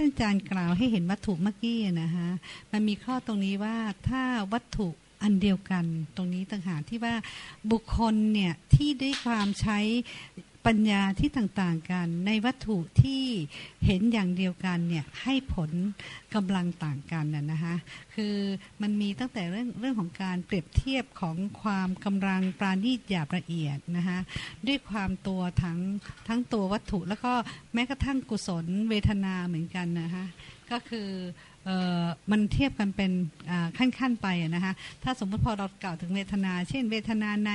ท่านอาจารย์กล่าวให้เห็นวัตถุเมื่อกี้นะคะมันมีข้อตรงนี้ว่าถ้าวัตถุอันเดียวกันตรงนี้ต่างหากที่ว่าบุคคลเนี่ยที่ด้วยความใช้ ปัญญาที่ต่างๆกัน ในวัตถุที่เห็นอย่างเดียวกันเนี่ยให้ผลกำลังต่างกันน่ะนะคะคือมันมีตั้งแต่เรื่องเรื่องของการเปรียบเทียบของความกำลังปราณีตหยาบละเอียดนะคะด้วยความตัวทั้งทั้งตัววัตถุ แล้วก็แม้กระทั่งกุศลเวทนาเหมือนกันนะคะก็คือ มันเทียบกันเป็นขั้นๆไปนะคะถ้าสมมติพอเรากล่าวถึงเวทนา เช่น เวทนาใน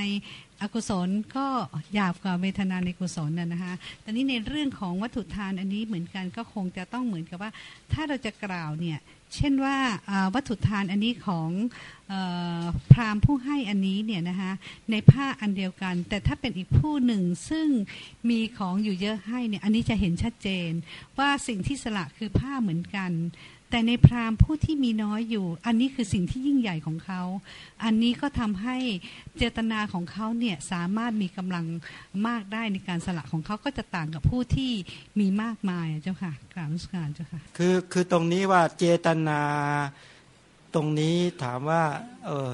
อกุศลก็หยาบกว่าเวทนาในกุศลน่ะนะคะตอนนี้ในเรื่องของวัตถุทานอันนี้เหมือนกันก็คงจะต้องเหมือนกับว่า ถ้าเราจะกล่าวเนี่ยเช่นว่าวัตถุทานอันนี้ของพราหมณ์ผู้ให้อันนี้เนี่ยนะคะในผ้าอันเดียวกัน แต่ถ้าเป็นอีกผู้หนึ่งซึ่งมีของอยู่เยอะให้เนี่ยอันนี้จะเห็นชัดเจน ว่าสิ่งที่สละคือผ้าเหมือนกัน แต่ในพราหมณ์ผู้ที่มีน้อยอยู่ อันนี้คือสิ่งที่ยิ่งใหญ่ของเขา อันนี้ก็ทำให้เจตนาของเขาเนี่ยสามารถมีกำลังมากได้ในการสละของเขาก็จะต่างกับผู้ที่มีมากมายเจ้าค่ะกราบสการเจ้าค่ะคือคือตรงนี้ว่าเจตนาตรงนี้ถามว่าเออ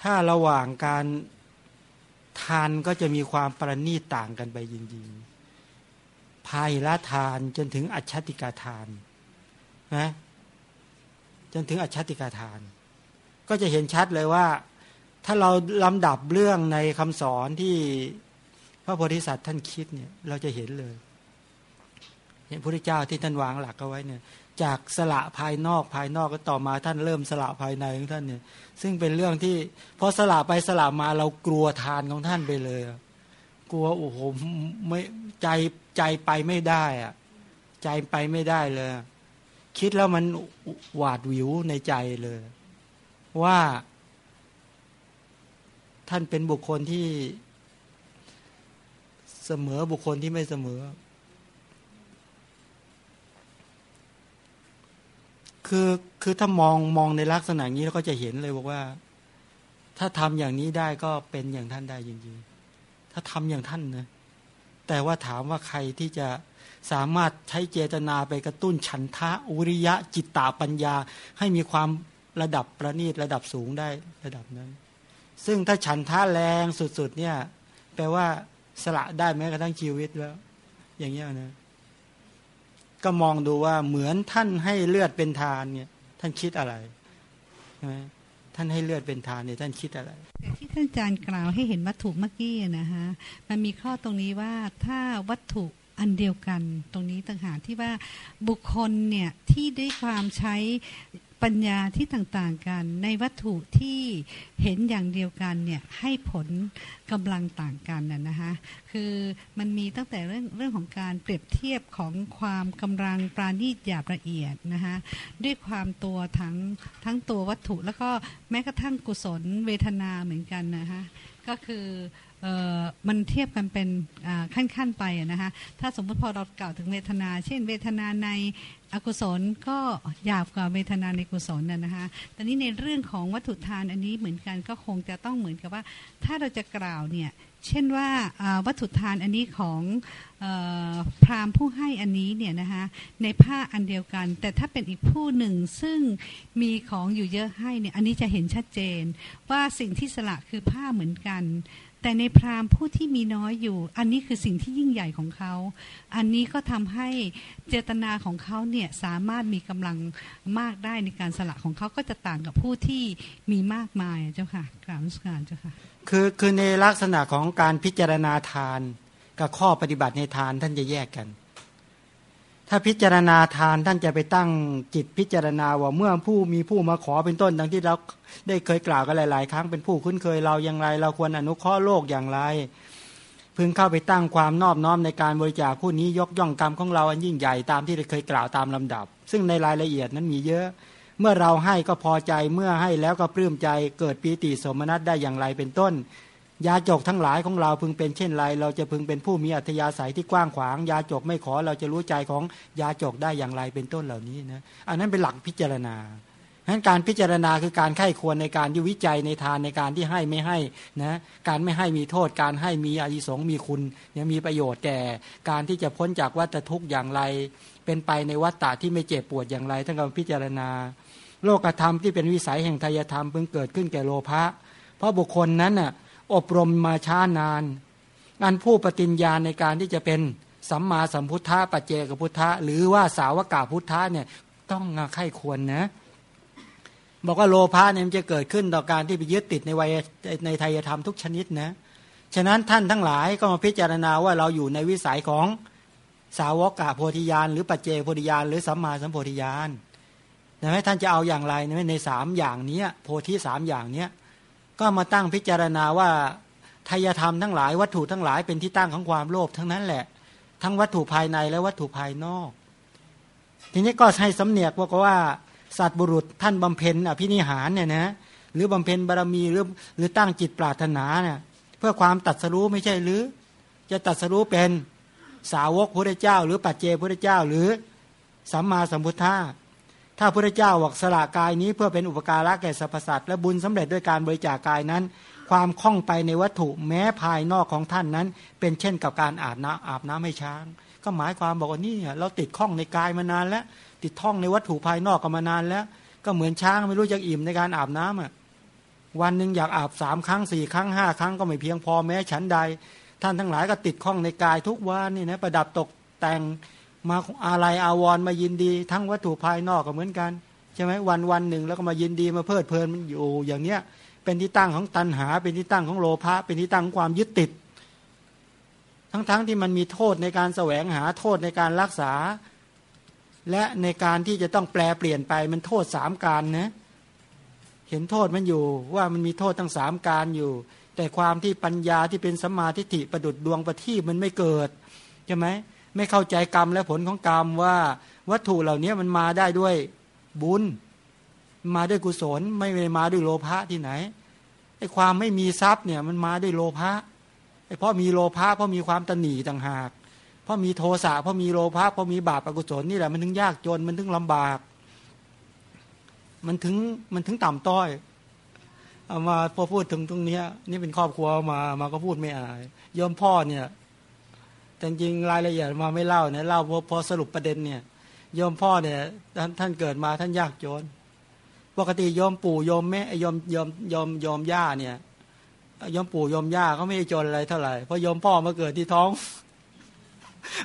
ถ้าระหว่างการทานก็จะมีความประณีตต่างกันไปจริงๆ ภายละทานจนถึงอัจฉติกาทานนะ จนถึงอัจฉติกาทาน ก็จะเห็นชัดเลยว่า ถ้าเราลำดับเรื่องในคำสอนที่พระโพธิสัตว์ท่านคิดเนี่ยเราจะเห็นเลย เห็นพระพุทธเจ้าที่ท่านวางหลักเอาไว้เนี่ย จากสละภายนอกภายนอกก็ต่อมาท่านเริ่มสละภายในของท่านเนี่ย ซึ่งเป็นเรื่องที่พอสละไปสละมาเรากลัวทานของท่านไปเลยกลัวโอ้โหไม่ใจใจไปไม่ได้อะใจไปไม่ได้เลย คิดแล้วมันหวาดวิวในใจเลย ว่าท่านเป็นบุคคลที่เสมอบุคคลที่ไม่เสมอ คือคือถ้ามองมองในลักษณะนี้เราก็จะเห็นเลยบอกว่า ถ้าทำอย่างนี้ได้ก็เป็นอย่างท่านได้จริงๆ ถ้าทำอย่างท่านนะแต่ว่าถามว่าใครที่จะ สามารถใช้เจตนาไปกระตุ้นฉันทะอุริยะจิตตาปัญญา ให้มีความระดับประณีตระดับสูงได้ระดับนั้น ซึ่งถ้าฉันทะแรงสุดๆเนี่ยแปลว่าสละได้แม้กระทั่งชีวิตแล้ว อย่างเงี้ยนะก็มองดูว่าเหมือนท่านให้เลือดเป็นทานเนี่ย ท่านคิดอะไรใช่ไหมท่านให้เลือดเป็นทานเนี่ยท่านคิดอะไรแต่ที่ท่านอาจารย์กล่าวให้เห็นวัตถุเมื่อกี้นะคะมันมีข้อตรงนี้ว่าถ้าวัตถุ อันเดียวกัน ตรงนี้ต่างหากที่ว่าบุคคลเนี่ยที่ได้ความใช้ปัญญาที่ต่างๆกัน ในวัตถุที่เห็นอย่างเดียวกันเนี่ยให้ผลกำลังต่างกันน่ะนะคะคือมันมีตั้งแต่เรื่องเรื่องของการเปรียบเทียบของความกำลังปราณีตหยาบละเอียดนะคะด้วยความตัวทั้งทั้งตัววัตถุ แล้วก็แม้กระทั่งกุศลเวทนาเหมือนกันนะคะก็คือ มันเทียบกันเป็นขั้นๆไปนะคะถ้าสมมติพอเรากล่าวถึงเวทนา เช่น เวทนาในอกุศลก็หยาบกว่าเวทนาในกุศลน่ะนะคะตอนนี้ในเรื่องของวัตถุทานอันนี้เหมือนกันก็คงจะต้องเหมือนกับว่า ถ้าเราจะกล่าวเนี่ยเช่นว่าวัตถุทานอันนี้ของพราหมณ์ผู้ให้อันนี้เนี่ยนะคะในผ้าอันเดียวกัน แต่ถ้าเป็นอีกผู้หนึ่งซึ่งมีของอยู่เยอะให้เนี่ยอันนี้จะเห็นชัดเจน ว่าสิ่งที่สละคือผ้าเหมือนกัน แต่ในพราหมณ์ผู้ที่มีน้อยอยู่ อันนี้คือสิ่งที่ยิ่งใหญ่ของเขา อันนี้ก็ทำให้เจตนาของเขาเนี่ยสามารถมีกำลังมากได้ในการสละของเขาก็จะต่างกับผู้ที่มีมากมายเจ้าค่ะกราบสการเจ้าค่ะคือคือในลักษณะของการพิจารณาทาน กับข้อปฏิบัติในทานท่านจะแยกกัน ถ้าพิจารณาทานท่านจะไปตั้งจิตพิจารณาว่าเมื่อผู้มีผู้มาขอเป็นต้นดังที่เราได้เคยกล่าวกันหลาย ๆ ครั้งเป็นผู้คุ้นเคยเราอย่างไร เราควรอนุเคราะห์โลกอย่างไร พึงเข้าไปตั้งความนอบน้อมในการบริจาคผู้นี้ยกย่องกรรมของเราอันยิ่งใหญ่ตามที่ได้เคยกล่าวตามลำดับ ซึ่งในรายละเอียดนั้นมีเยอะ เมื่อเราให้ก็พอใจเมื่อให้แล้วก็ปลื้มใจเกิดปีติสมนัตได้อย่างไรเป็นต้น ยาจกทั้งหลายของเราพึงเป็นเช่นไร เราจะพึงเป็นผู้มีอัธยาศัยที่กว้างขวาง ยาจกไม่ขอเราจะรู้ใจของยาจกได้อย่างไรเป็นต้นเหล่านี้นะอันนั้นเป็นหลักพิจารณานั้นการพิจารณาคือการไข้ควรในการที่วิจัยในทานในการที่ให้ไม่ให้นะการไม่ให้มีโทษ การให้มีอานิสงส์มีคุณยังมีประโยชน์แก่การที่จะพ้นจากวัฏทุกข์อย่างไร เป็นไปในวัฏฏะที่ไม่เจ็บปวดอย่างไรท่านก็พิจารณา โลกธรรมที่เป็นวิสัยแห่งทายธรรมเพิ่งเกิดขึ้นแก่โลภะเพราะบุคคลนั้นน่ะ อบรมมาช้านานงานผู้ปฏิญญาในการที่จะเป็นสัมมาสัมพุทธะปัจเจกพุทธะหรือว่าสาวกาพุทธะเนี่ยต้องไข้ควรนะบอกว่าโลภะเนี่ยมันจะเกิดขึ้นต่อการที่ไปยึดติดในวัยในไทยธรรมทุกชนิดนะฉะนั้นท่านทั้งหลายก็มาพิจารณาว่าเราอยู่ในวิสัยของสาวกกะโพธิญาณหรือปัจเจโพธิญาณหรือสัมมาสัมโพธิญาณนะท่านจะเอาอย่างไรในสามอย่างนี้โพธิสามอย่างเนี้ย ก็มาตั้งพิจารณาว่าทายธรรมทั้งหลายวัตถุทั้งหลายเป็นที่ตั้งของความโลภทั้งนั้นแหละ ทั้งวัตถุภายในและวัตถุภายนอก ทีนี้ก็ให้สำเนียกบอกว่า สัตว์บุรุษท่านบำเพ็ญอภินิหารเนี่ยนะหรือบำเพ็ญบารมีหรือหรือตั้งจิตปรารถนาเนี่ยเพื่อความตัดสรู้ไม่ใช่หรือ จะตัดสรู้เป็นสาวกพระเจ้า หรือปัจเจพระเจ้า หรือสัมมาสัมพุทธะ ถ้าพระเจ้าบอกสละกายนี้เพื่อเป็นอุปการะแก่สรรพสัตว์และบุญสำเร็จด้วยการบริจาคกายนั้น ความคล่องไปในวัตถุแม้ภายนอกของท่านนั้น เป็นเช่นกับการอาบน้ำอาบน้ำให้ช้าง ก็หมายความบอกว่านี่เราติดข้องในกายมานานแล้ว ติดท่องในวัตถุภายนอกก็มานานแล้ว ก็เหมือนช้างไม่รู้จะอิ่มในการอาบน้ำอะวันหนึ่งอยากอาบสามครั้งสี่ครั้งห้าครั้งก็ไม่เพียงพอแม้ฉันใด ท่านทั้งหลายก็ติดข้องในกายทุกวันนี่นะประดับตกแต่ง มาอะไรอาวรมายินดี ทั้งวัตถุภายนอกก็เหมือนกันใช่ไหมวันวันหนึ่งแล้วก็มายินดีมาเพลิดเพลินมันอยู่อย่างเนี้ยเป็นที่ตั้งของตัณหา เป็นที่ตั้งของโลภะเป็นที่ตั้งความยึดติด ทั้งๆทที่มันมีโทษในการแสวงหาโทษในการรักษา และในการที่จะต้องแปลเปลี่ยนไปมันโทษสามการนะเห็นโทษมันอยู่ว่ามันมีโทษทั้งสามการอยู่ แต่ความที่ปัญญาที่เป็นสัมมาทิฏฐิประดุดดวงประทีปมันไม่เกิดใช่ไหม ไม่เข้าใจกรรมและผลของกรรมว่า วัตถุเหล่านี้มันมาได้ด้วยบุญ มาด้วยกุศล ไม่ได้มาด้วยโลภะที่ไหนไอ้ความไม่มีทรัพย์เนี่ยมันมาด้วยโลภะไอ้เพราะมีโลภะเพราะมีความตนีต่างหาก เพราะมีโทสะเพราะมีโลภะเพราะมีบาปอกุศลนี่แหละมันถึงยากจนมันถึงลำบาก มันถึงมันถึงต่ำต้อยเอามาพอพูดถึงตรงนี้นี่เป็นครอบครัวมามาก็พูดไม่อายยอมพ่อเนี่ย แต่จริงรายละเอียดมาไม่เล่าเนี่ยเล่าพอพอสรุปประเด็นเนี่ยยมพ่อเนี่ยท่านท่านเกิดมาท่านยากจนปกติยมปู่ยมแม่ยมยมยมยมย่าเนี่ยยมปู่ยมย่าเขาไม่จนอะไรเท่าไหร่เพราะยมพ่อมาเกิดที่ท้อง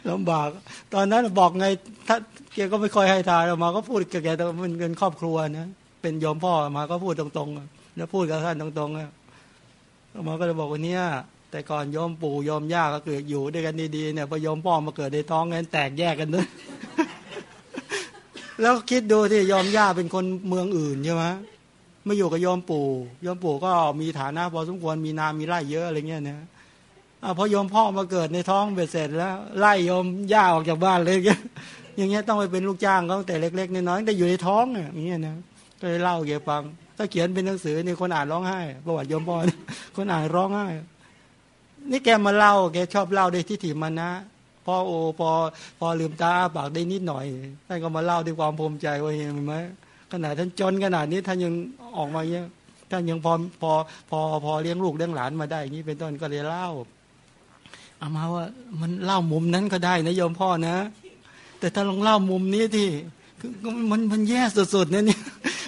ลำบาก ตอนนั้นบอกไงถ้าแกก็ไม่ค่อยให้ทานมาก็พูดกับแกแต่มันเป็นครอบครัวนะเป็นยมพ่อมาก็พูดตรงๆแล้วพูดกับท่านตรงๆมาก็เลยบอกว่าเนี่ย แต่ก่อนยอมปู่ยอมย่าก็เกิดอยู่ด้วยกันดีๆเนี่ยพอยอมพ่อมาเกิดในท้องงั้นแตกแยกกันด้วยแล้วคิดดูที่ยอมย่าเป็นคนเมืองอื่นใช่ไหมไม่อยู่กับยอมปู่ยอมปู่ก็มีฐานะพอสมควรมีนามีไร่เยอะอะไรเงี้ยนะอพอยมพ่อมาเกิดในท้องเบ็ดเสร็จแล้ว ไล่ยมย่าออกจากบ้านเลยอย่างเงี้ยต้องไปเป็นลูกจ้างเขาแต่เล็กๆน้อยๆแต่อยู่ในท้องอย่างเงี้ยนะก็เลยเล่าเกี่ยวฟังถ้าเขียนเป็นหนังสือนี่คนอ่านร้องไห้ ประวัติยมพ่อคนอ่านร้องไห้ นี่แกมาเล่า แกชอบเล่าด้ที่ถิมันนะพอโอพอพอลืมตาปากได้นิดหน่อยท่านก็มาเล่าด้วยความภูมิใจว่าเห็นไหมขนาดท่านจนขนาดนี้ท่านยังออกมาเงี้ยท่านยังพอพอพอพอเลี้ยงลูกเลี้ยงหลานมาได้อย่างนี้เป็นต้นก็เลยเล่าเอามาว่ามันเล่ามุมนั้นก็ได้นะโยมพ่อนะ แต่ถ้าลองเล่ามุมนี้ที่มันมันแย่สุดๆเนี่ยนี่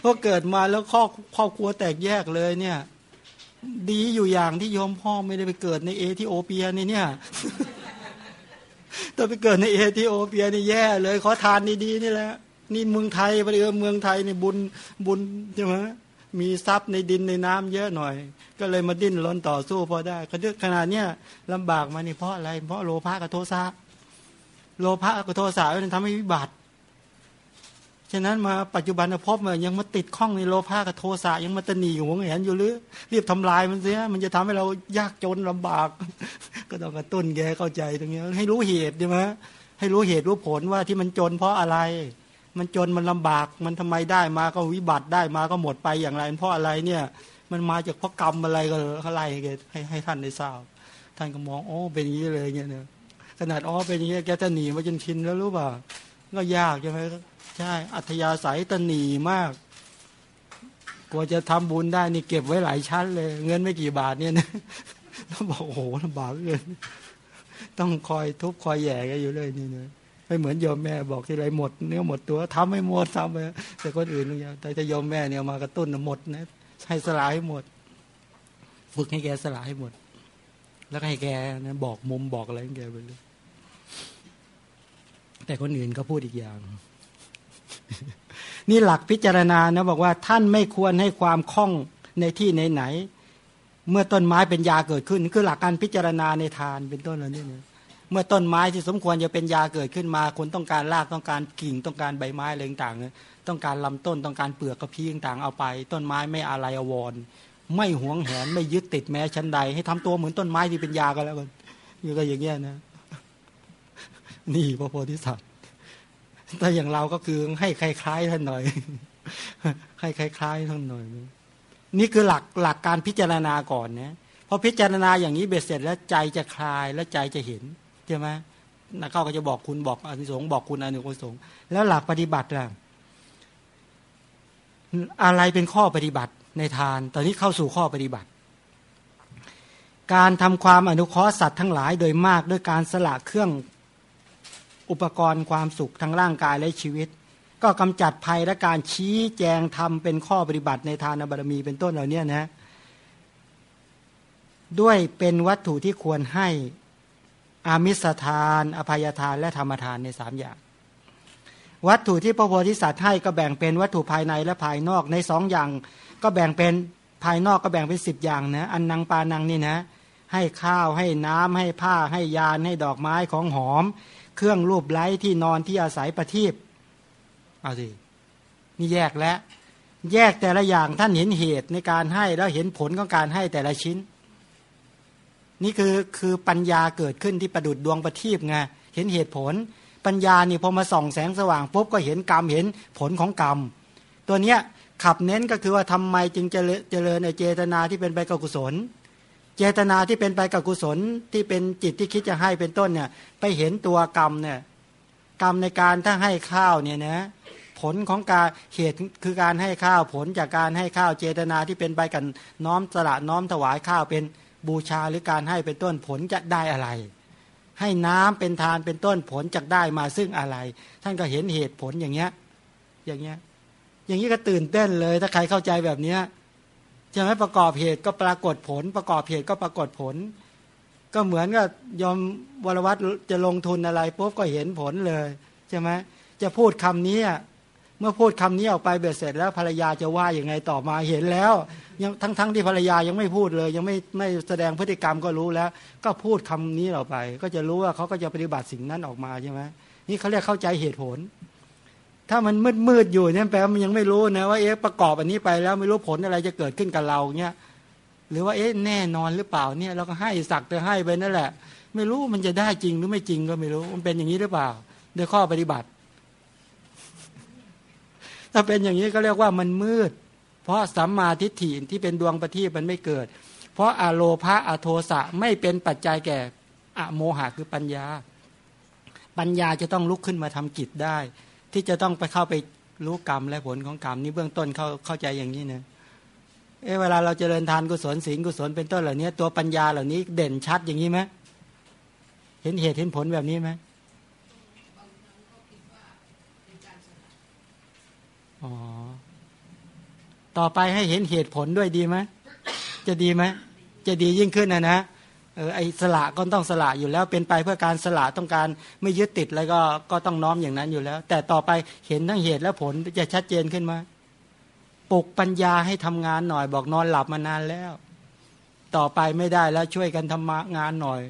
เพราะเกิดมาแล้วครอบครอบครัวแตกแยกเลยเนี่ย ดีอยู่อย่างที่โยมพ่อไม่ได้ไปเกิดในเอธิโอเปียนี่เนี่ยถ้าไปเกิดในเอธิโอเปียนี่แย่ เลยขอทานดีๆนี่แหละนี่เมืองไทยประเดี๋ยวเมืองไทยนี่บุญบุญใช่ไหมมีทรัพย์ในดินในน้ำเยอะหน่อย ก็เลยมาดิ้นรนต่อสู้พอได้ขนาดเนี้ยลำบากมานี่เพราะอะไร เพราะโลภะกับโทสะโลภะกับโทสะมันทำให้วิบัติ ฉะนั้นมาปัจจุบันพบมายังมาติดข้องในโลภะกับโทสะยังมาตนีหวงแหนอยู่หรือรีบทำลายมันเสียมันจะทำให้เรายากจนลำบาก ก็ต้องกระตุ้นแกเข้าใจตรงนี้ให้รู้เหตุใช่ไหมให้รู้เหตุรู้ผลว่าที่มันจนเพราะอะไร มันจนมันลำบาก มันทำไมได้มาก็วิบัติได้มาก็หมดไปอย่างไรเพราะอะไรเนี่ย มันมาจากเพราะกรรมอะไรก็อะไรให้ให้ท่านได้ทราบท่านก็มองโอ้เป็นอย่างนี้เลยเนี่ยขนาดอ๋อเป็นอย่างนี้แกจะหนีมาจนชินแล้วรู้ป่ะ ก็ยากใช่ไหมใช่อัธยาศัยตหนีมากกลัวจะทำบุญได้นี่เก็บไว้หลายชั้นเลย เงินไม่กี่บาทเนี่ยนะแล้วบอกโอ้โหลำบากเกินต้องคอยทุบคอยแย่กันอยู่เลยนี่เนะไม่เหมือนโยมแม่บอกที่ไรหมดเนื้อหมดตัวทำไม่หมดทำไปแต่คนอื่นเนี่ยแต่จะโยมแม่เนี่ยมากระตุ้นหมดนะให้สลายให้หมด ฝึกให้แกสลายให้หมด แล้วให้แกนะบอกมุมบอกอะไรให้แกไปเลย แต่คนอื่นก็พูดอีกอย่าง นี่หลักพิจารณานะบอกว่าท่านไม่ควรให้ความคล่องในที่ไหนๆเมื่อต้นไม้เป็นยาเกิดขึ้น คือหลักการพิจารณาในทานเป็นต้นแล้วนี่เนี่ยเมื่อต้นไม้ที่สมควรจะเป็นยาเกิดขึ้นมา คนต้องการรากต้องการกิ่งต้องการใบไม้อะไรต่างๆต้องการลำต้นต้องการเปลือกกระพี้ต่างๆเอาไป ต้นไม้ไม่อะไรอวรไม่หวงแหนไม่ยึดติดแม้ชั้นใด ให้ทำตัวเหมือนต้นไม้ที่เป็นยาก็แล้วกันนี่ก็อย่างเงี้ยนะ นี่พระโพธิสัตว์แต่อย่างเราก็คือให้คล้ายๆท่านหน่อย ให้คล้ายๆท่านหน่อย นี่คือหลักหลักการพิจารณาก่อนนะพอพิจารณาอย่างนี้เบ็ดเสร็จแล้วใจจะคลายและใจจะเห็นใช่ไหมนักเข้าก็จะบอกคุณบอกอนิสงส์บอกคุณอนุสงส์แล้วหลักปฏิบัติล่ะอะไรเป็นข้อปฏิบัติในทาน ตอนนี้เข้าสู่ข้อปฏิบัติ การทำความอนุเคราะห์สัตว์ทั้งหลายโดยมากด้วยการสละเครื่อง อุปกรณ์ความสุขทางร่างกายและชีวิต ก็กำจัดภัยและการชี้แจงทำเป็นข้อปฏิบัติในทานบารมีเป็นต้นเหล่านี้นะด้วยเป็นวัตถุที่ควรให้อามิสทาน อภัยทานและธรรมทานในสามอย่าง วัตถุที่พระโพธิสัตว์ให้ก็แบ่งเป็นวัตถุภายในและภายนอกในสองอย่าง ก็แบ่งเป็นภายนอกก็แบ่งเป็นสิบอย่างนะอันนังปานังนี่นะให้ข้าวให้น้ำให้ผ้าให้ยานให้ดอกไม้ของหอม เครื่องรูปไล้ที่นอนที่อาศัยประทีปเอาสินี่แยกแล้ว แยกแต่ละอย่างท่านเห็นเหตุในการให้แล้วเห็นผลของการให้แต่ละชิ้น นี่คือคือปัญญาเกิดขึ้นที่ประดุดดวงประทีปไงเห็นเหตุผล ปัญญานี่พอมาส่องแสงสว่างปุ๊บก็เห็นกรรมเห็นผลของกรรม ตัวเนี้ยขับเน้นก็คือว่าทำไมจึงเจริญในเจตนาที่เป็นไปกับกุศล เจตนาที่เป็นไปกับกุศลที่เป็นจิตที่คิดจะให้เป็นต้นเนี่ย ไปเห็นตัวกรรมเนี่ยกรรมในการถ้าให้ข้าวเนี่ยนะผลของการเหตุคือการให้ข้าวผลจากการให้ข้าวเจตนาที่เป็นไปกันน้อมสละน้อมถวายข้าวเป็นบูชาหรือการให้เป็นต้นผลจะได้อะไร ให้น้ำเป็นทานเป็นต้นผลจะได้มาซึ่งอะไร ท่านก็เห็นเหตุผลอย่างเงี้ยอย่างเงี้ยอย่างนี้ก็ตื่นเต้นเลย ถ้าใครเข้าใจแบบเนี้ย จะไม่ประกอบเหตุก็ปรากฏผล ประกอบเหตุก็ปรากฏผล ก็เหมือนกับยอมวรวัตจะลงทุนอะไรปุ๊บก็เห็นผลเลยใช่ไหมจะพูดคำนี้เมื่อพูดคำนี้ออกไปเบ็ดเสร็จแล้วภรรยาจะว่าอย่างไงต่อมาเห็นแล้วยังทั้งทั้งที่ภรรยายังไม่พูดเลย ยังไม่ไม่แสดงพฤติกรรมก็รู้แล้ว ก็พูดคำนี้ออกไป ก็จะรู้ว่าเขาก็จะปฏิบัติสิ่งนั้นออกมาใช่ไหมนี่เขาเรียกเข้าใจเหตุผล ถ้ามันมืดมืดอยู่เนี่ยแปลว่ามันยังไม่รู้นะว่าเอ๊ะประกอบอันนี้ไปแล้วไม่รู้ผลอะไรจะเกิดขึ้นกับเราเนี่ยหรือว่าเอ๊ะแน่นอนหรือเปล่าเนี่ยเราก็ให้สักแต่ให้ไปนั่นแหละ ไม่รู้มันจะได้จริงหรือไม่จริงก็ไม่รู้ มันเป็นอย่างนี้หรือเปล่าโดยข้อปฏิบัติ ถ้าเป็นอย่างนี้ก็เรียกว่ามันมืด เพราะสัมมาทิฏฐิที่เป็นดวงประทีปมันไม่เกิด เพราะอะโลภะอโทสะไม่เป็นปัจจัยแก่อโมหะคือปัญญา ปัญญาจะต้องลุกขึ้นมาทำกิจได้ ที่จะต้องไปเข้าไปรู้กรรมและผลของกรรมนี้เบื้องต้นเข้าเข้าใจอย่างนี้นะเอเวลาเราจเจริญทานกุศลศีลกุศลเป็นต้นเหล่านี้ตัวปัญญาเหล่านี้เด่นชัดอย่างนี้ไหมเห็นเหตุเห็นผลแบบนี้ไหมอ๋อต่อไปให้เห็นเหตุผลด้วยดีไหมจะดีไหมจะดียิ่งขึ้นนะนะ เออไอสละก็ต้องสละอยู่แล้วเป็นไปเพื่อการสละต้องการไม่ยึดติดแล้วก็ก็ต้องน้อมอย่างนั้นอยู่แล้ว แต่ต่อไปเห็นทั้งเหตุและผลจะชัดเจนขึ้นมาปลุกปัญญาให้ทำงานหน่อย บอกนอนหลับมานานแล้ว ต่อไปไม่ได้แล้วช่วยกันทำงานหน่อย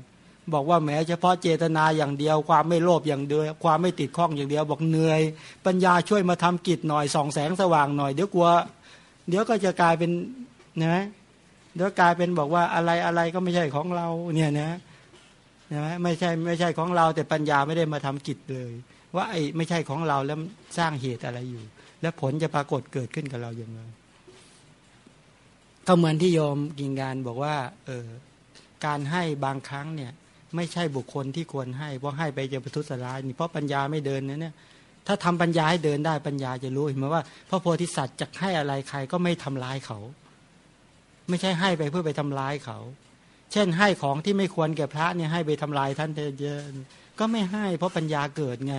บอกว่าแม้เฉพาะเจตนาอย่างเดียว ความไม่โลภอย่างเดียว ความไม่ติดข้องอย่างเดียว บอกเหนื่อย ปัญญาช่วยมาทำกิจหน่อยส่องแสงสว่างหน่อยเดี๋ยวกลัว เดี๋ยวก็จะกลายเป็นนะ เดี๋ยวกลายเป็นบอกว่าอะไรอะไรก็ไม่ใช่ของเราเนี่ยนะใช่ไหมไม่ใช่ไม่ใช่ของเรา แต่ปัญญาไม่ได้มาทำกิจเลย ว่าไอ้ไม่ใช่ของเราแล้วสร้างเหตุอะไรอยู่ แล้วผลจะปรากฏเกิดขึ้นกับเราอย่างไรก็เหมือนที่โยมกินงานบอกว่า เออการให้บางครั้งเนี่ย ไม่ใช่บุคคลที่ควรให้เพราะให้ไปจะประทุษร้ายนี่เพราะปัญญาไม่เดินนะเนี่ย ถ้าทำปัญญาให้เดินได้ปัญญาจะรู้เห็นไหมว่าพระโพธิสัตว์จะให้อะไรใครก็ไม่ทำร้ายเขา ไม่ใช่ให้ไปเพื่อไปทำร้ายเขา เช่นให้ของที่ไม่ควรแก่พระเนี่ยให้ไปทำลายท่านเยอะก็ไม่ให้ เพราะปัญญาเกิดไง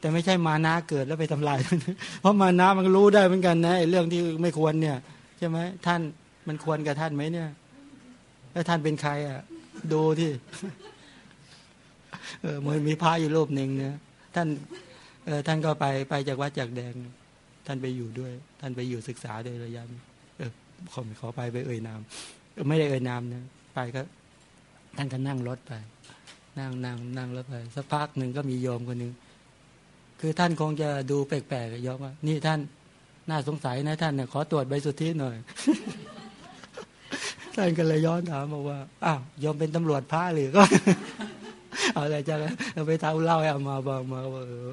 แต่ไม่ใช่มานะเกิดแล้วไปทำลายเพราะมานะมันรู้ได้เหมือนกันนะเรื่องที่ไม่ควรเนี่ยใช่ไหมท่านมันควรกับท่านไหมเนี่ยแล้วท่านเป็นใครอะดูที่เออมันมีพระอยู่รูปหนึ่งเนี่ยท่านเออท่านก็ไปไปจากวัดจากแดง ท่านไปอยู่ด้วย ท่านไปอยู่ศึกษาด้วยระยะเออขอไปไปเอ่ยนามไม่ได้เอ่ยนามนะไปก็ท่านก็นั่งรถไป นั่งนั่งนั่งรถไปสักพักหนึ่งก็มีโยมคนหนึ่งคือท่านคงจะดูแปลกๆยอมว่านี่ท่านน่าสงสัยนะท่านเนี่ยขอตรวจใบสุทธิหน่อยท่านก็เลยย้อนถามบอกว่าอ้าวยอมเป็นตำรวจพระหรือก็ เอาอะไรจะเราไปท้าเล่าให้อามาบอกมาว่าเออ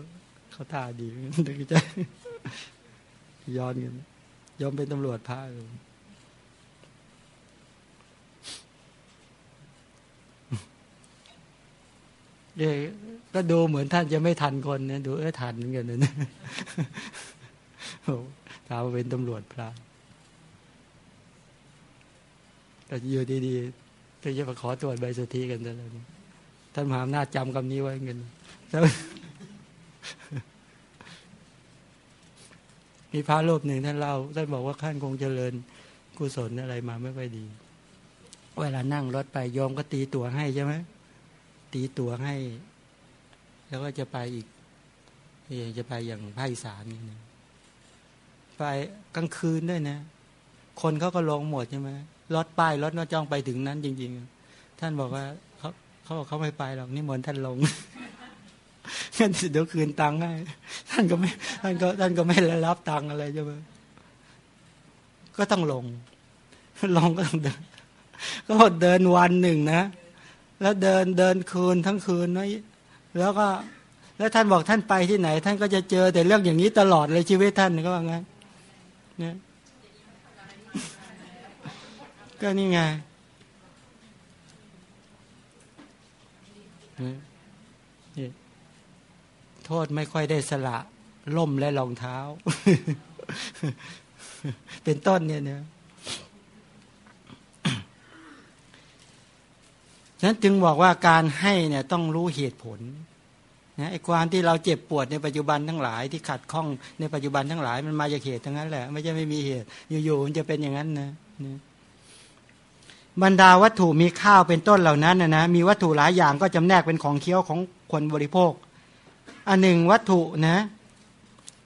เขาท่าดีดึงใจย้อนกันยอมเป็นตำรวจพระเลย เด็ก็ดูเหมือนท่านจะไม่ทันคนนะดูเออทันเหมือนกันนะถามว่าเป็นตำรวจพระก็อยู่ดีๆก็จะมาขอตรวจใบสุทธิกันแล้วท่านมหาอำนาจจำคำนี้ไว้เงินมีพระรูปหนึ่งท่านเล่าท่านบอกว่าท่านคงเจริญกุศลอะไรมาไม่ค่อยดี เวลานั่งรถไปยอมก็ตีตั๋วให้ใช่ไหม ตีตัวให้ แล้วก็จะไปอีกจะไปอย่างภาคอีสานนี่นะไปกลางคืนด้วยนะ คนเขาก็ลงหมดใช่ไหมรถป้ายรถนอจ้องไปถึงนั้น จริง ๆ ท่านบอกว่าเขาเขาบอกเขาไม่ไปหรอกนี่มนท่านลงงั้นเดี๋ยวคืนตังค์ให้ท่านก็ไม่ท่านก็ท่านก็ไม่รับตังค์อะไรใช่ไหมก็ต้องลงลงก็ต้องเดิน ก็เดินวันหนึ่งนะ แล้วเดินเดินคืนทั้งคืนนะแล้วก็แล้วท่านบอกท่านไปที่ไหน ท่านก็จะเจอแต่เรื่องอย่างนี้ตลอดเลยชีวิตท่านก็ว่างั้นเนี่ยก็นี่ไงนี่โทษไม่ค่อยได้สละล่มและรองเท้า เป็นต้นเนี่ยเนี่ยฉะ นั้นจึงบอกว่าการให้เนี่ยต้องรู้เหตุผลนะไอ้ความที่เราเจ็บปวดในปัจจุบันทั้งหลายที่ขัดข้องในปัจจุบันทั้งหลายมันมาจากเหตุทั้งนั้นแหละ ไม่ใช่ไม่มีเหตุ อยู่ๆมันจะเป็นอย่างนั้นนะนะบรรดาวัตถุมีข้าวเป็นต้นเหล่านั้นนะนะมีวัตถุหลายอย่างก็จำแนกเป็นของเคี้ยวของคนบริโภค อันหนึ่งวัตถุนะ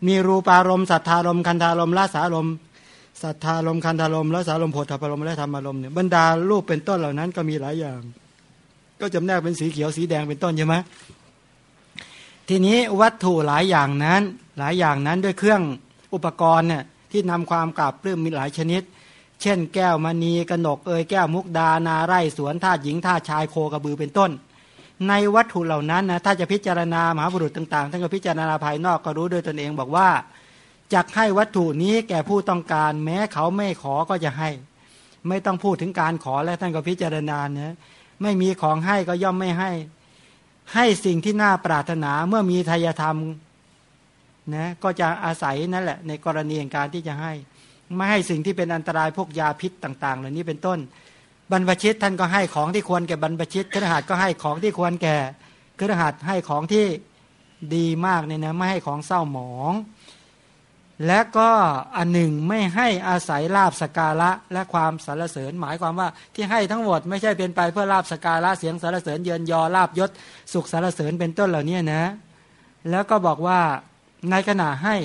มีรูปารมณ์สัทธารมคันธารมลาสารมสัทธารมคันธารมลาสารมโพธารมและธรรมารมเนี่ยบรรดารูปเป็นต้นเหล่านั้นก็มีหลายอย่าง ก็จำแนกเป็นสีเขียวสีแดงเป็นต้นใช่ไหมทีนี้วัตถุหลายอย่างนั้น หลายอย่างนั้นด้วยเครื่องอุปกรณ์เนี่ยที่นำความกราบปลื้มมีหลายชนิด เช่น แก้วมณีกนกเอยแก้วมุกดานาไร่สวนท่าหญิงท่าชายโคกระบือเป็นต้น ในวัตถุเหล่านั้นนะถ้าจะพิจารณามหาบุรุษต่างๆท่านก็พิจารณาภายนอกก็รู้โดยตนเองบอกว่าจะให้วัตถุนี้แก่ผู้ต้องการ แม้เขาไม่ขอก็จะให้ ไม่ต้องพูดถึงการขอและท่านก็พิจารณาเนะ ไม่มีของให้ก็ย่อมไม่ให้ ให้สิ่งที่น่าปรารถนาเมื่อมีทายธรรมนะก็จะอาศัยนั่นแหละ ในกรณีการที่จะให้ ไม่ให้สิ่งที่เป็นอันตรายพวกยาพิษต่างๆเหล่านี้เป็นต้น บรรพชิตท่านก็ให้ของที่ควรแก่บรรพชิตครหัสก็ให้ของที่ควรแก่ครหัสให้ของที่ดีมากเนี่ยนะไม่ให้ของเศร้าหมอง และก็อันหนึ่งไม่ให้อาศัยลาบสการะและความสรรเสริญ หมายความว่าที่ให้ทั้งหมดไม่ใช่เป็นไปเพื่อลาบสการะเสียงสรรเสริญเยินยอลาบยศ สุขสรรเสริญเป็นต้นเหล่านี้นะ แล้วก็บอกว่าในขณะให้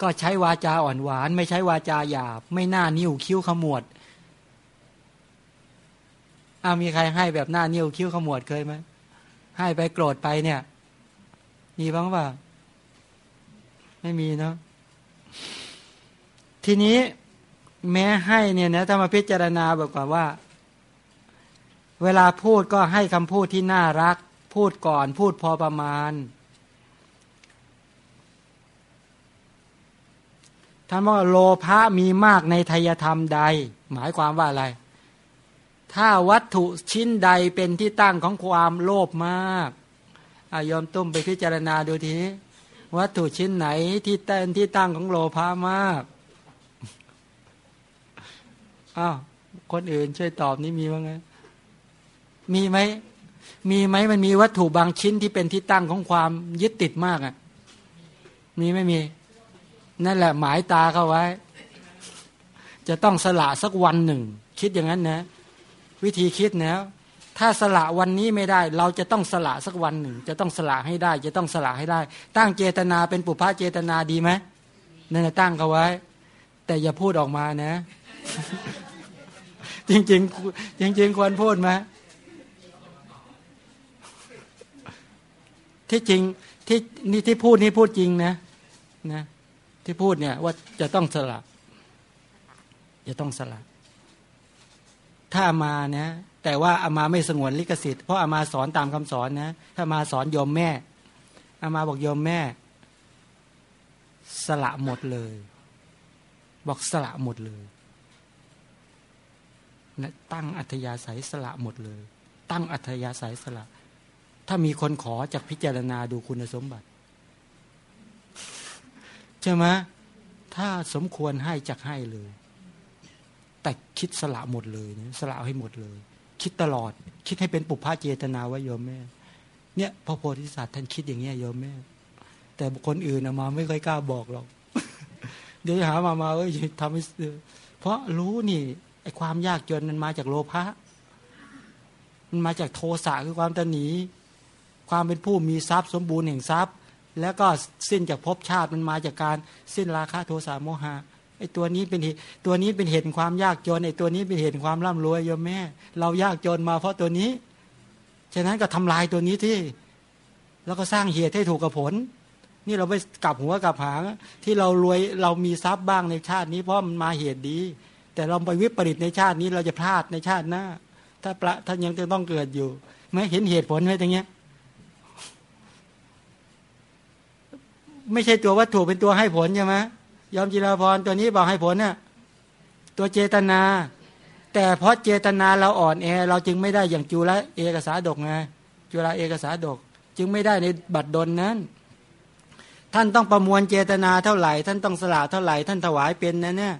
ก็ใช้วาจาอ่อนหวาน ไม่ใช้วาจาหยาบ ไม่หน้านิ้วคิ้วขมวดอามีใครให้แบบหน้านิ้วคิ้วขมวดเคยไหมให้ไปโกรธไปเนี่ย มีบ้างป่ะ ไม่มีเนาะทีนี้แม้ให้เนี่ยนะถ้ามาพิจารณาบอกว่าว่า เวลาพูดก็ให้คำพูดที่น่ารัก พูดก่อนพูดพอประมาณท่านว่าโลภะมีมากในทยธรรมใด หมายความว่าอะไร ถ้าวัตถุชิ้นใดเป็นที่ตั้งของความโลภมากอายอมตุ้มไปพิจารณาดูทีนี้ วัตถุชิ้นไหนที่เต้นที่ตั้งของโลภามากอ้าวคนอื่นช่วยตอบนี่มีว่าไงมีไหมมีไหมมันมีวัตถุบางชิ้นที่เป็นที่ตั้งของความยึดติดมากอะ มีไม่มี นั่นแหละ หมายตาเข้าไว้ จะต้องสละสักวันหนึ่ง คิดอย่างนั้นนะ วิธีคิดนะ ถ้าสละวันนี้ไม่ได้ เราจะต้องสละสักวันหนึ่ง จะต้องสละให้ได้ จะต้องสละให้ได้ ตั้งเจตนาเป็นปุพพะเจตนาดีไหมนั่นตั้งเขาไว้ แต่อย่าพูดออกมานะ จริงๆจริงควรพูดไหมที่จริงที่นี่ที่พูดนี่พูดจริงนะนะที่พูดเนี่ยว่าจะต้องสละจะต้องสละ ถ้ามานะ แต่ว่าอามาไม่สงวนลิขสิทธิ์เพราะอามาสอนตามคำสอนนะ ถ้ามาสอนโยมแม่อามาบอกโยมแม่ สละหมดเลย บอกสละหมดเลยนะตั้งอัธยาศัยสละหมดเลย ตั้งอัธยาศัยสละ ถ้ามีคนขอจากพิจารณาดูคุณสมบัติใช่ไหมถ้าสมควรให้จักให้เลย แต่คิดสละหมดเลยนะสละให้หมดเลย คิดตลอด คิดให้เป็นปุพพะเจตนาไว้โยมแม่ เนี่ยพระโพธิสัตว์ท่านคิดอย่างเงี้ยโยมแม่ แต่คนอื่นมาไม่ค่อยกล้าบอกหรอก เดี๋ยวหามามาเอ้ยทำให้เพราะรู้นี่ไอ้ความยากจนมันมาจากโลภะมันมาจากโทสะคือความตนีความเป็นผู้มีทรัพย์สมบูรณ์แห่งทรัพย์ แล้วก็สิ้นจากภพชาติมันมาจากการสิ้นราคะโทสะโมหะ ไอ้ตัวนี้เป็นเหตุตัวนี้เป็นเหตุความยากจนไอ้ตัวนี้เป็นเหตุความร่ำรวยโยมแม่ เรายากจนมาเพราะตัวนี้ ฉะนั้นก็ทำลายตัวนี้ที่ แล้วก็สร้างเหตุให้ถูกกับผล นี่เราไปกลับหัวกลับหางที่เรารวยเรามีทรัพย์บ้างในชาตินี้เพราะมันมาเหตุดี แต่เราไปวิปริตในชาตินี้เราจะพลาดในชาติหน้า ถ้าประท่านยังจะต้องเกิดอยู่ไม่เห็นเหตุผลไหมตรงเนี้ยไม่ใช่ตัววัตถุเป็นตัวให้ผลใช่ไหม ยอมจิราพรตัวนี้บอกให้ผลเนี่ยตัวเจตนา แต่เพราะเจตนาเราอ่อนแอ เราจึงไม่ได้อย่างจุลเอกสาดกไงจุลเอกสาดก จึงไม่ได้ในบัตรดลนั้น ท่านต้องประมวลเจตนาเท่าไหร่ ท่านต้องสละเท่าไหร่ ท่านถวายเป็นนะเนี่ย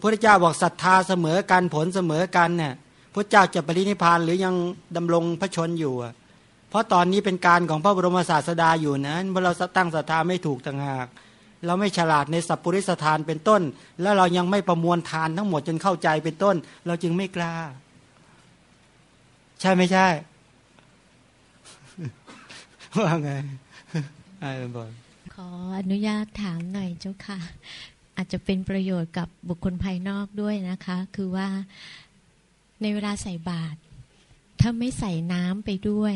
พระเจ้าบอกศรัทธาเสมอกันผลเสมอกันเนี่ยพระเจ้าจะปรินิพานหรือยังดำรงพระชนอยู่ เพราะตอนนี้เป็นการของพระบรมศาสดาอยู่นั้นเมื่อเราตั้งศรัทธาไม่ถูกต่างหาก เราไม่ฉลาดในสัพปริสทานเป็นต้น แล้วเรายังไม่ประมวลทานทั้งหมดจนเข้าใจเป็นต้น เราจึงไม่กล้า ใช่ไม่ใช่ว่าไงไอ้บอลขออนุญาตถามหน่อยเจ้าค่ะ อาจจะเป็นประโยชน์กับบุคคลภายนอกด้วยนะคะ คือว่าในเวลาใส่บาตรถ้าไม่ใส่น้ำไปด้วย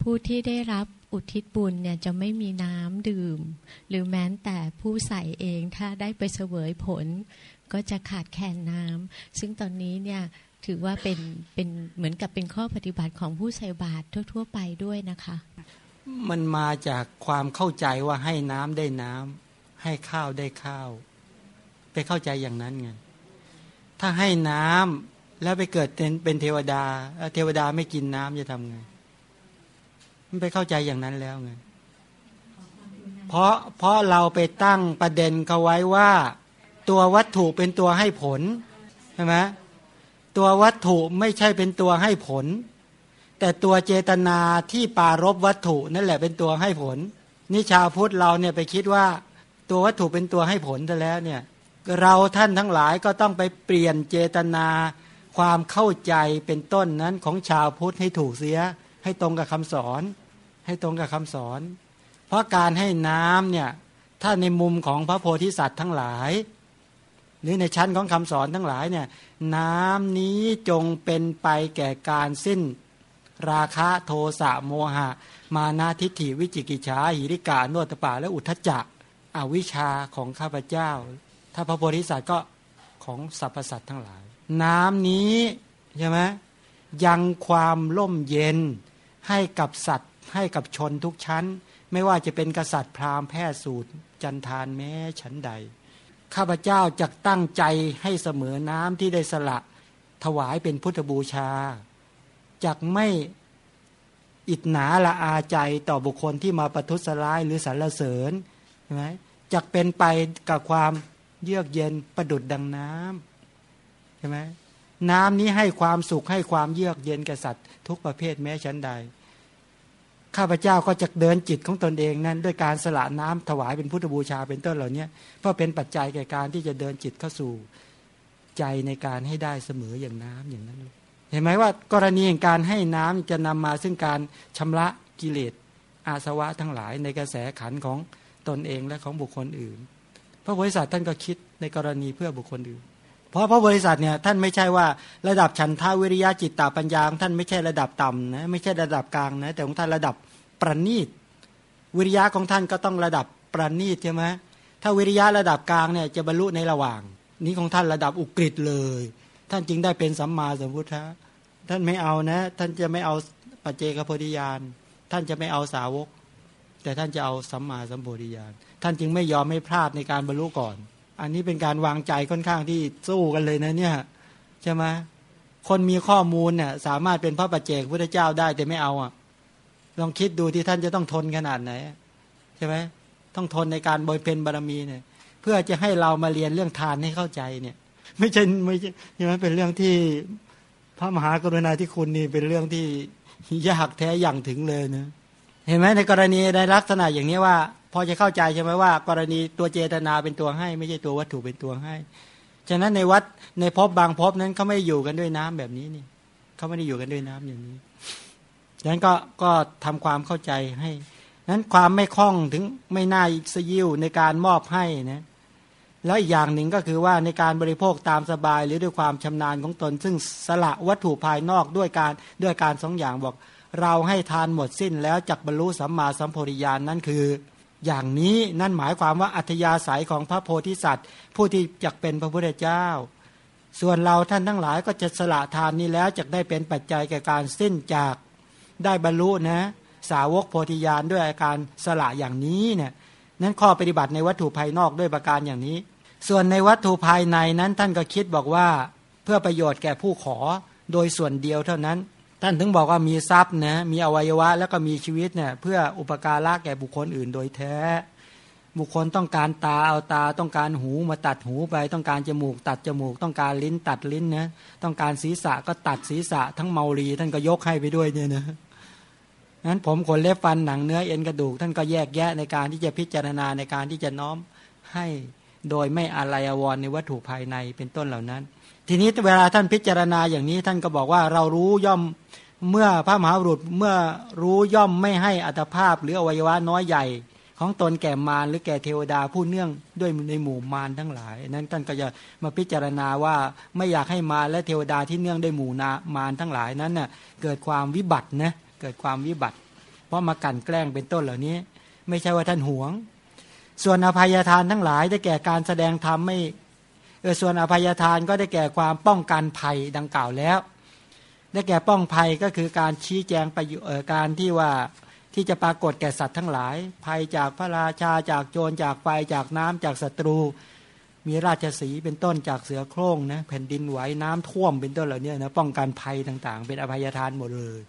ผู้ที่ได้รับ อุทิศบุญเนี่ยจะไม่มีน้ำดื่ม หรือแม้แต่ผู้ใส่เองถ้าได้ไปเสวยผล ก็จะขาดแคลนน้ำซึ่งตอนนี้เนี่ยถือว่าเป็นเป็นเหมือนกับเป็นข้อปฏิบัติของผู้ใส่บาตรทั่ว ๆ ไปด้วยนะคะ มันมาจากความเข้าใจว่าให้น้ำได้น้ำให้ข้าวได้ข้าว ไปเข้าใจอย่างนั้นไงถ้าให้น้ำแล้วไปเกิดเป็นเป็นเทวดา เทวดาไม่กินน้ำจะทำไง ไปเข้าใจอย่างนั้นแล้วไงเพราะเพราะเราไปตั้งประเด็นเขาไว้ว่า ตัววัตถุเป็นตัวให้ผลใช่ไหมตัววัตถุไม่ใช่เป็นตัวให้ผล แต่ตัวเจตนาที่ปารบวัตถุนั่นแหละเป็นตัวให้ผลนิชาวพุทธเราเนี่ยไปคิดว่า ตัววัตถุเป็นตัวให้ผลแต่แล้วเนี่ยเราท่านทั้งหลายก็ต้องไปเปลี่ยนเจตนาความเข้าใจเป็นต้นนั้นของชาวพุทธให้ถูกเสียให้ตรงกับคำสอน ให้ตรงกับคำสอน เพราะการให้น้ำเนี่ยถ้าในมุมของพระโพธิสัตว์ทั้งหลาย หรือในชั้นของคำสอนทั้งหลายเนี่ยน้ำนี้จงเป็นไปแก่การสิ้น ราคะโทสะโมหะ มานาทิฏฐิวิจิกิจฉาหิริกาโนตปาและอุทจจะอวิชาของข้าพเจ้า ถ้าพระโพธิสัตว์ก็ของสรรพสัตว์ทั้งหลาย น้ำนี้ใช่ไหมยังความล่มเย็นให้กับสัตว์ ให้กับชนทุกชั้น ไม่ว่าจะเป็นกษัตริย์พราหมณ์แพทย์สูตร จันทานแม้ชั้นใด ข้าพเจ้าจะตั้งใจให้เสมอน้ำที่ได้สละถวายเป็นพุทธบูชาจากไม่อิจหนาละอาใจต่อบุคคลที่มาประทุษร้ายหรือสรรเสริญใช่ไหมจะเป็นไปกับความเยือกเย็นประดุดดังน้ำใช่ไหมน้ำนี้ให้ความสุขให้ความเยือกเย็นแก่สัตว์ทุกประเภทแม้ชั้นใด ข้าพเจ้าก็จะเดินจิตของตนเองนั้น ด้วยการสละน้ำถวายเป็นพุทธบูชาเป็นต้นเหล่านี้เพราะเป็นปัจจัยแก่การที่จะเดินจิตเข้าสู่ใจในการให้ได้เสมออย่างน้ำอย่างนั้น เห็นไหมว่ากรณีของการให้น้ำจะนำมาซึ่งการชำระกิเลสอาสวะทั้งหลายในกระแสขันของตนเองและของบุคคลอื่น พระบริษัทท่านก็คิดในกรณีเพื่อบุคคลอื่น เพราะพระบริษัทเนี่ยท่านไม่ใช่ว่าระดับฉันทาวิริยะจิตตาปัญญาท่านไม่ใช่ระดับต่ำนะไม่ใช่ระดับกลางนะแต่ของท่านระดับประณีต วิริยะของท่านก็ต้องระดับประณีตใช่ไหมถ้าวิริยะระดับกลางเนี่ยจะบรรลุในระหว่าง นี้ของท่านระดับอุกฤษเลย ท่านจึงได้เป็นสัมมาสัมพุทธะท่านไม่เอานะ ท่านจะไม่เอาปัจเจกโพธิญาณท่านจะไม่เอาสาวก แต่ท่านจะเอาสัมมาสัมโพธิญาณท่านจึงไม่ยอมไม่พลาดในการบรรลุก่อน อันนี้เป็นการวางใจค่อนข้างที่สู้กันเลยนะเนี่ยใช่ไหมคนมีข้อมูลเนี่ยสามารถเป็นพระปัจเจกพุทธเจ้าได้แต่ไม่เอาอะ ลองคิดดูที่ท่านจะต้องทนขนาดไหนใช่ไหมต้องทนในการบริเพนบารมีเนี่ย เพื่อจะให้เรามาเรียนเรื่องทานให้เข้าใจเนี่ย ไม่ใช่ไม่ใช่ใช่ไหมเป็นเรื่องที่พระมหากรุณาธิคุณนี่เป็นเรื่องที่ยากแท้อย่างถึงเลยนะเห็นไหมในกรณีในลักษณะอย่างนี้ว่า พอจะเข้าใจใช่ไหมว่า กรณีตัวเจตนาเป็นตัวให้ ไม่ใช่ตัววัตถุเป็นตัวให้ ฉะนั้นในวัดในภพบางภพนั้นเขาไม่อยู่กันด้วยน้ำแบบนี้นี่เขาไม่ได้อยู่กันด้วยน้ำอย่างนี้ดังนั้นก็ก็ทำความเข้าใจให้นั้นความไม่คล่องถึงไม่น่าสยิวในการมอบให้นะแล้วอีกอย่างหนึ่งก็คือว่าในการบริโภคตามสบายหรือด้วยความชำนาญของตน ซึ่งสละวัตถุภายนอกด้วยการด้วยการสองอย่างบอก เราให้ทานหมดสิ้นแล้วจักบรรลุสัมมาสัมโพธิญาณนนั่นคือ อย่างนี้นั่นหมายความว่าอัธยาศัยของพระโพธิสัตว์ ผู้ที่จักเป็นพระพุทธเจ้า ส่วนเราท่านทั้งหลายก็จะสละทานนี้แล้วจะได้เป็นปัจจัยแก่การสิ้นจากได้บรรลุนะ สาวกโพธิญาณด้วยอาการสละอย่างนี้เนี่ยนั้นข้อปฏิบัติในวัตถุภายนอกด้วยประการอย่างนี้ ส่วนในวัตถุภายในนั้นท่านก็คิดบอกว่า เพื่อประโยชน์แก่ผู้ขอโดยส่วนเดียวเท่านั้น ท่านถึงบอกว่ามีทรัพย์นะมีอวัยวะ แล้วก็มีชีวิตเนี่ยเพื่ออุปการะแก่บุคคลอื่นโดยแท้ บุคคลต้องการตาเอาตาต้องการหูมาตัดหูไป ต้องการจมูก ตัดจมูก ต้องการลิ้นตัดลิ้นนะต้องการศีรษะก็ตัดศีรษะ ทั้งเมารีท่านก็ยกให้ไปด้วยเนี่ยนะนั้นผมขนเล็บฟันหนังเนื้อเอ็นกระดูกท่านก็แยกแยะในการที่จะพิจารณาในการที่จะน้อมให้โดยไม่อะไรอววรในวัตถุภายในเป็นต้นเหล่านั้น ทีนี้เวลาท่านพิจารณาอย่างนี้ท่านก็บอกว่าเรารู้ย่อมเมื่อพระมหาบุรุษเมื่อรู้ย่อมไม่ให้อัตภาพหรืออวัยวะน้อยใหญ่ ของตนแก่มารหรือแก่เทวดาผู้เนื่องด้วยในหมู่มารทั้งหลาย นั้นท่านก็จะมาพิจารณาว่าไม่อยากให้มารและเทวดาที่เนื่องด้วยหมู่นามารทั้งหลายนั้นเน่ะเกิดความวิบัตินะเกิดความวิบัติ เพราะมากันแกล้งเป็นต้นเหล่านี้ ไม่ใช่ว่าท่านหวง ส่วนอภัยทานทั้งหลายได้แก่การแสดงธรรมไม่ เออส่วนอภัยทานก็ได้แก่ความป้องกันภัยดังกล่าวแล้ว ได้แก่ป้องภัยก็คือการชี้แจงไปการที่ว่าที่จะปรากฏแก่สัตว์ทั้งหลาย ภัยจากพระราชาจากโจรจากไฟจากน้ำจากศัตรู มีราชสีเป็นต้นจากเสือโคร่งนะแผ่นดินไหวน้ำท่วมเป็นต้นเหล่านี้นะป้องกันภัยต่างๆ เป็นอภัยทานหมดเลย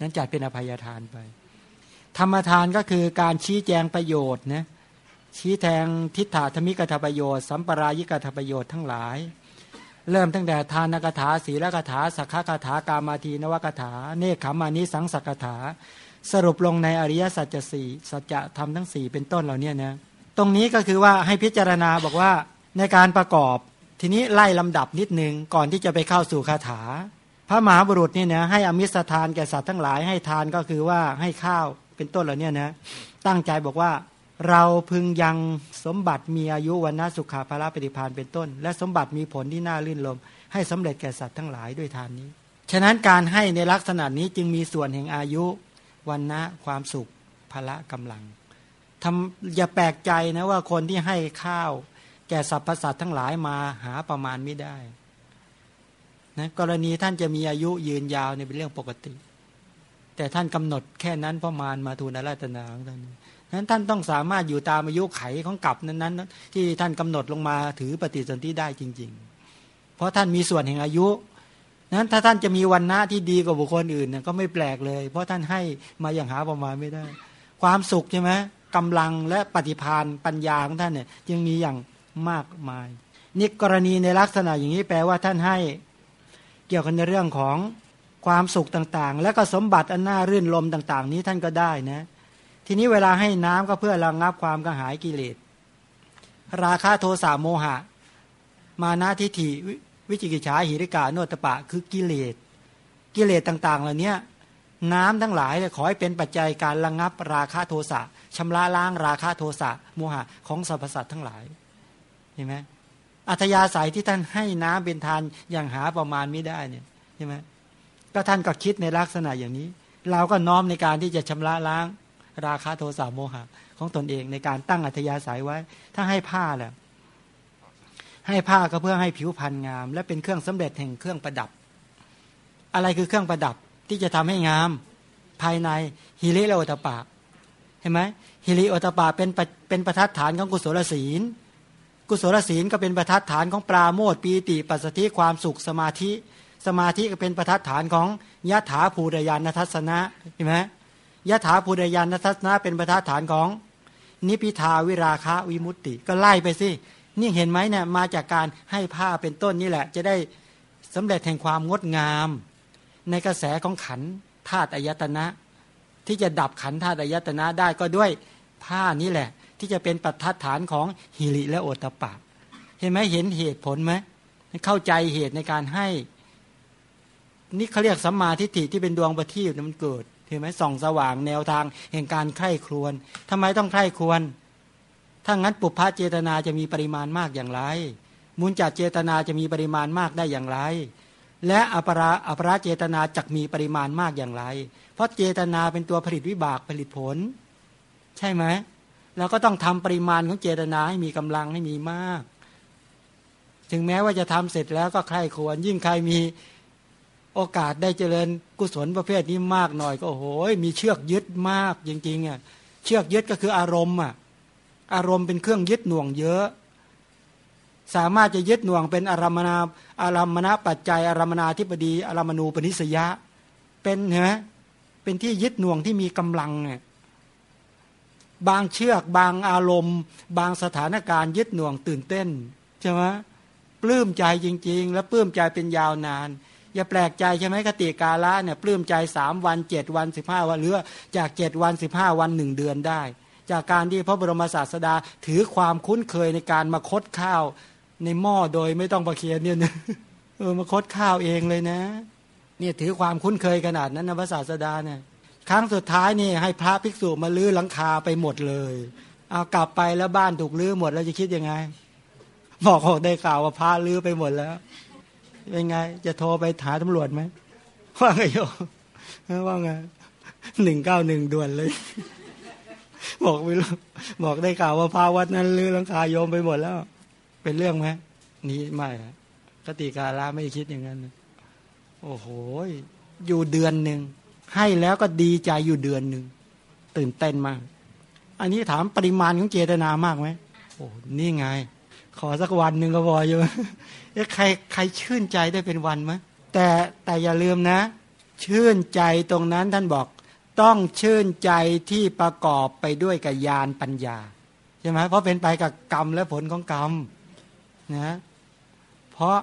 นั้นจัดเป็นอภัยทานไป ธรรมทานก็คือการชี้แจงประโยชน์นะ ชี้แทงทิฏฐาธมิกถประโยชน์สัมปรายิกถประโยชน์ทั้งหลาย เริ่มตั้งแต่ทานกถาศีลกถาสักขกถากามาทีนวกถา เนคขมานิสังสักถา สรุปลงในอริยสัจสี่สัจธรรมทั้งสี่เป็นต้นเหล่านี้นะตรงนี้ก็คือว่าให้พิจารณาบอกว่าในการประกอบทีนี้ไล่ลำดับนิดนึงก่อนที่จะไปเข้าสู่คาถา พระมหาบุรุษนี่นะให้อมิสทานแก่สัตว์ทั้งหลายให้ทานก็คือว่าให้ข้าวเป็นต้นเหล่านี้นะตั้งใจบอกว่า เราพึงยังสมบัติมีอายุวันนาสุขาภาระปฏิพานเป็นต้น และสมบัติมีผลที่น่าลื่นลม ให้สำเร็จแก่สัตว์ทั้งหลายด้วยทานนี้ ฉะนั้นการให้ในลักษณะนี้จึงมีส่วนแห่งอายุวันนะความสุขภละกำลังทำอย่าแปลกใจนะว่าคนที่ให้ข้าว แก่สรรพสัตว์ทั้งหลายมาหาประมาณไม่ได้นะกรณีท่านจะมีอายุยืนยาวเนี่ยเป็นเรื่องปกติ แต่ท่านกำหนดแค่นั้นประมาณมาทูลราตนาของท่านนั้นท่านต้องสามารถอยู่ตามอายุไขของกลับนั้นๆ ที่ท่านกำหนดลงมาถือปฏิสนธิได้จริง ๆ เพราะท่านมีส่วนแห่งอายุนั้นถ้าท่านจะมีวันหน้าที่ดีกว่าบุคคลอื่นเนี่ยก็ไม่แปลกเลย เพราะท่านให้มาอย่างหาประมาณไม่ได้ ความสุขใช่ไหมกำลังและปฏิพานปัญญาของท่านเนี่ยยังมีอย่างมากมายนี่กรณีในลักษณะอย่างนี้แปลว่าท่านให้เกี่ยวกันในเรื่องของความสุขต่างๆ และก็สมบัติอันน่ารื่นลมต่าง ๆ นี้ท่านก็ได้นะ ทีนี้เวลาให้น้ำก็เพื่อระงับความกระหายกิเลส ราคาโทสะโมหะ มานาทิฏฐิวิจิกิจฉาหิริกาโนตปะ คือกิเลส กิเลสต่างๆ เหล่านี้น้ำทั้งหลายขอให้เป็นปัจจัยการระงับราคาโทสะชำระล้างราคาโทสะโมหะของสรรพสัตว์ทั้งหลายเห็นไหมอัธยาศัยที่ท่านให้น้ำเป็นทานอย่างหาประมาณไม่ได้เนี่ยใช่ไหมก็ท่านก็คิดในลักษณะอย่างนี้ เราก็น้อมในการที่จะชำระล้าง ราคาโทสะโมหะ ของตนเองในการตั้งอัธยาศัยไว้ ถ้าให้ผ้าแหละให้ผ้าก็เพื่อให้ผิวพรรณงาม และเป็นเครื่องสำเร็จแห่งเครื่องประดับ อะไรคือเครื่องประดับที่จะทำให้งาม ภายในฮิริและโอตปะเห็นไหมฮิริโอตปะเป็นเป็นประทัดฐานของกุศลศีล กุศลศีลก็เป็นประทัดฐานของปราโมทปีติปัสสติความสุขสมาธิ สมาธิก็เป็นประทัดฐานของยะถาภูรยานทัศนะเห็นไหม ยะถาภูรยานทัศนะเป็นประทัดฐานของ นิพิทาวิราคะวิมุตติ ก็ไล่ไปสินี่เห็นไหมเนี่ยมาจากการให้ผ้าเป็นต้นนี่แหละ จะได้สำเร็จแห่งความงดงาม ในกระแสของขันธาตุอายตนะ ที่จะดับขันธาตุอายตนะได้ก็ด้วยผ้านี้แหละ ที่จะเป็นปัจทัดฐานของหิริและโอตปะ เห็นไหมเห็นเหตุผลไหมเข้าใจเหตุในการให้นี่เขาเรียกสัมมาทิฏฐิที่เป็นดวงประทีปมันเกิด เห็นไหมส่องสว่างแนวทางแห่งการใคร่ครวญทำไมต้องใคร่ครวญถ้างั้นปุพพะเจตนาจะมีปริมาณมากอย่างไร มุนจัดเจตนาจะมีปริมาณมากได้อย่างไร และอปราอปราเจตนาจะมีปริมาณมากอย่างไร เพราะเจตนาเป็นตัวผลิตวิบากผลิตผล ใช่ไหมเราก็ต้องทำปริมาณของเจตนาให้มีกำลังให้มีมาก ถึงแม้ว่าจะทำเสร็จแล้วก็ใครควรยิ่งใครมี โอกาสได้เจริญกุศลประเภทนี้มากหน่อยก็โอ้โหมีเชือกยึดมากจริงๆอะเชือกยึดก็คืออารมณ์อะอารมณ์เป็นเครื่องยึดหน่วงเยอะ สามารถจะยึดหน่วงเป็นอารมนาอารมณปัจจัย อารมนาธิบดี อารมณูปนิสยะ เป็นเหรอเป็นที่ยึดหน่วงที่มีกำลังเนี่ยบางเชือกบางอารมณ์ บางสถานการณ์ยึดหน่วงตื่นเต้นใช่ไหมปลื้มใจจริง ๆ และปลื้มใจเป็นยาวนาน อย่าแปลกใจใช่ไหมกติกาละเนี่ยปลื้มใจสามวันเจ็ดวันสิบห้าวันหรือจากเจ็ดวันสิบห้าวันหนึ่งเดือนได้ จากการที่พระบรมศาสดาถือความคุ้นเคยในการมาคดข้าวในหม้อโดยไม่ต้องประเคียนเนี่ยเออมาคดข้าวเองเลยนะ เนี่ยถือความคุ้นเคยขนาดนั้นนะพระศาสดาเนี่ยครั้งสุดท้ายนี่ให้พระภิกษุมาลื้อหลังคาไปหมดเลยเอากลับไปแล้วบ้านถูกลื้อหมดแล้วจะคิดยังไง บอกเขาได้ข่าวว่าพระลื้อไปหมดแล้ว เป็นไง จะโทรไปหาตำรวจไหมว่าไงโยว่าไงหนึ่งเก้าหนึ่งด่วนเลย บอกไม่รู้บอกได้ข่าวว่าพาวัดนั้นลือลังคาโยมไปหมดแล้ว เป็นเรื่องไหมนี่ไม่กติกาลาไม่คิดอย่างนั้นโอ้โห อยู่เดือนหนึ่งให้แล้วก็ดีใจอยู่เดือนหนึ่งตื่นเต้นมาก อันนี้ถามปริมาณของเจตนามากไหมโอ้นี่ไง ขอสักวันหนึ่งก็พออยู่ ใครใครชื่นใจได้เป็นวันมั้ยแต่แต่อย่าลืมนะ ชื่นใจตรงนั้นท่านบอก ต้องชื่นใจที่ประกอบไปด้วยกับญาณปัญญาใช่ไหมเพราะเป็นไปกับกรรมและผลของกรรมนะเพราะ